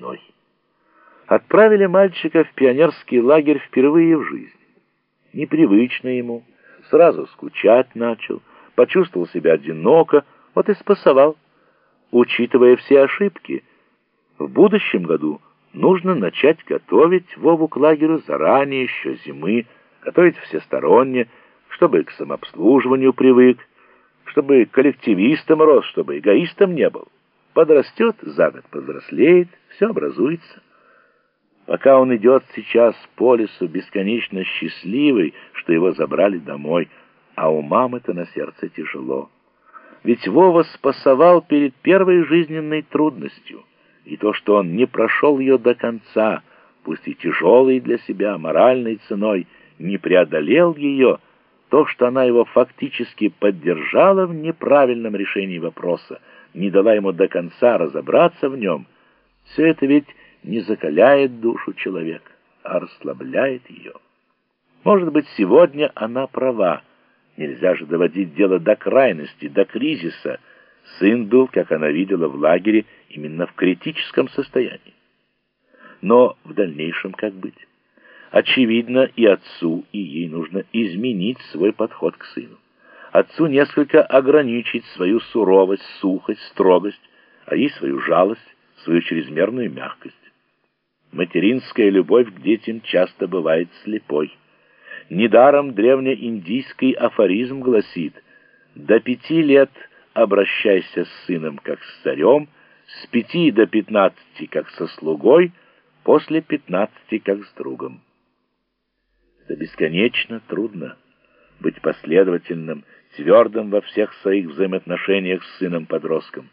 войной. Отправили мальчика в пионерский лагерь впервые в жизни. Непривычно ему, сразу скучать начал, почувствовал себя одиноко, вот и спасовал. Учитывая все ошибки, в будущем году нужно начать готовить Вову к лагерю заранее, еще зимы, готовить всесторонне, чтобы к самообслуживанию привык, чтобы коллективистом рос, чтобы эгоистом не был. Подрастет, за год повзрослеет, все образуется. Пока он идет сейчас по лесу бесконечно счастливый, что его забрали домой, а у мамы-то на сердце тяжело. Ведь Вова спасовал перед первой жизненной трудностью, и то, что он не прошел ее до конца, пусть и тяжелой для себя моральной ценой, не преодолел ее, то, что она его фактически поддержала в неправильном решении вопроса, не дала ему до конца разобраться в нем, все это ведь не закаляет душу человека, а расслабляет ее. Может быть, сегодня она права. Нельзя же доводить дело до крайности, до кризиса. Сын был, как она видела в лагере, именно в критическом состоянии. Но в дальнейшем как быть? Очевидно, и отцу, и ей нужно изменить свой подход к сыну. Отцу несколько ограничить свою суровость, сухость, строгость, а ей свою жалость, свою чрезмерную мягкость. Материнская любовь к детям часто бывает слепой. Недаром древнеиндийский афоризм гласит «До пяти лет обращайся с сыном, как с царем, с пяти до пятнадцати, как со слугой, после пятнадцати, как с другом». Это бесконечно трудно быть последовательным, твердым во всех своих взаимоотношениях с сыном-подростком.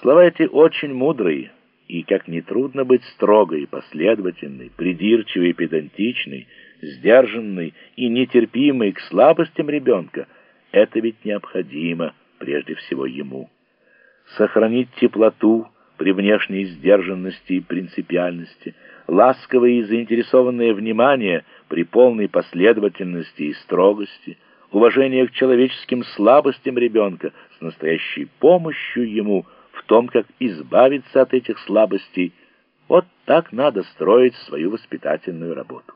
Слова эти очень мудрые, и как нетрудно быть строгой, последовательной, придирчивой, педантичной, сдержанной и нетерпимой к слабостям ребенка, это ведь необходимо прежде всего ему. Сохранить теплоту при внешней сдержанности и принципиальности, ласковое и заинтересованное внимание при полной последовательности и строгости, уважение к человеческим слабостям ребенка с настоящей помощью ему – в том, как избавиться от этих слабостей, вот так надо строить свою воспитательную работу.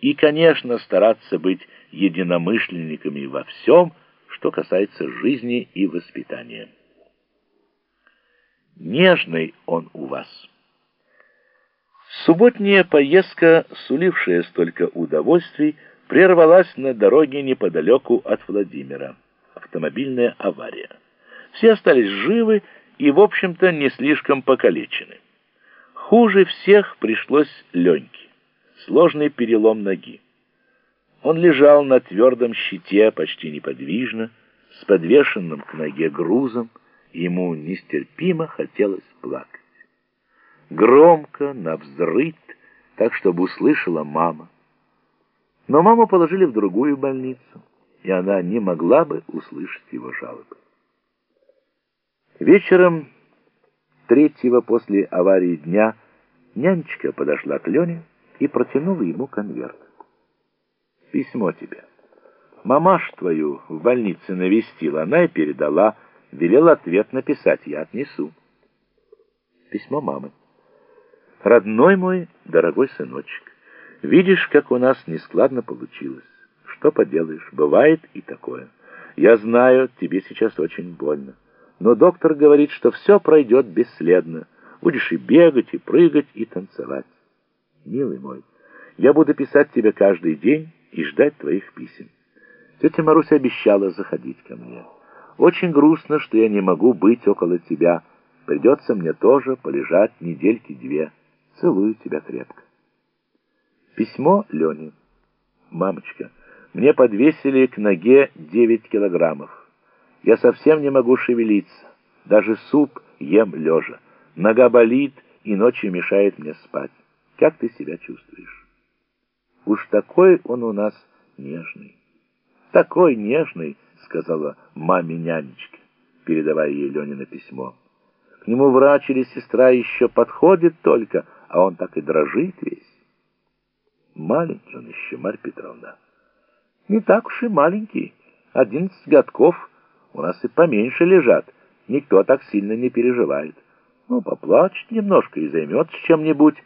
И, конечно, стараться быть единомышленниками во всем, что касается жизни и воспитания. Нежный он у вас. Субботняя поездка, сулившая столько удовольствий, прервалась на дороге неподалеку от Владимира. Автомобильная авария. Все остались живы, и, в общем-то, не слишком покалечены. Хуже всех пришлось Леньке. Сложный перелом ноги. Он лежал на твердом щите, почти неподвижно, с подвешенным к ноге грузом, ему нестерпимо хотелось плакать. Громко, навзрыд, так, чтобы услышала мама. Но маму положили в другую больницу, и она не могла бы услышать его жалобы. Вечером третьего после аварии дня нянечка подошла к Лене и протянула ему конверт. «Письмо тебе. Мамаш твою в больнице навестила, она и передала, велела ответ написать, я отнесу». Письмо мамы. «Родной мой, дорогой сыночек, видишь, как у нас нескладно получилось. Что поделаешь, бывает и такое. Я знаю, тебе сейчас очень больно» но доктор говорит, что все пройдет бесследно. Будешь и бегать, и прыгать, и танцевать. Милый мой, я буду писать тебе каждый день и ждать твоих писем. Тетя Маруся обещала заходить ко мне. Очень грустно, что я не могу быть около тебя. Придется мне тоже полежать недельки две. Целую тебя крепко. Письмо Лене. Мамочка, мне подвесили к ноге девять килограммов. Я совсем не могу шевелиться. Даже суп ем лежа. Нога болит и ночью мешает мне спать. Как ты себя чувствуешь? Уж такой он у нас нежный. Такой нежный, сказала маме нянечке, передавая ей Ленина письмо. К нему врач или сестра еще подходит только, а он так и дрожит весь. Маленький он еще, Марья Петровна. Не так уж и маленький. Одиннадцать годков — у нас и поменьше лежат. Никто так сильно не переживает. Ну, поплачет немножко и займется чем-нибудь.